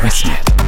twisted.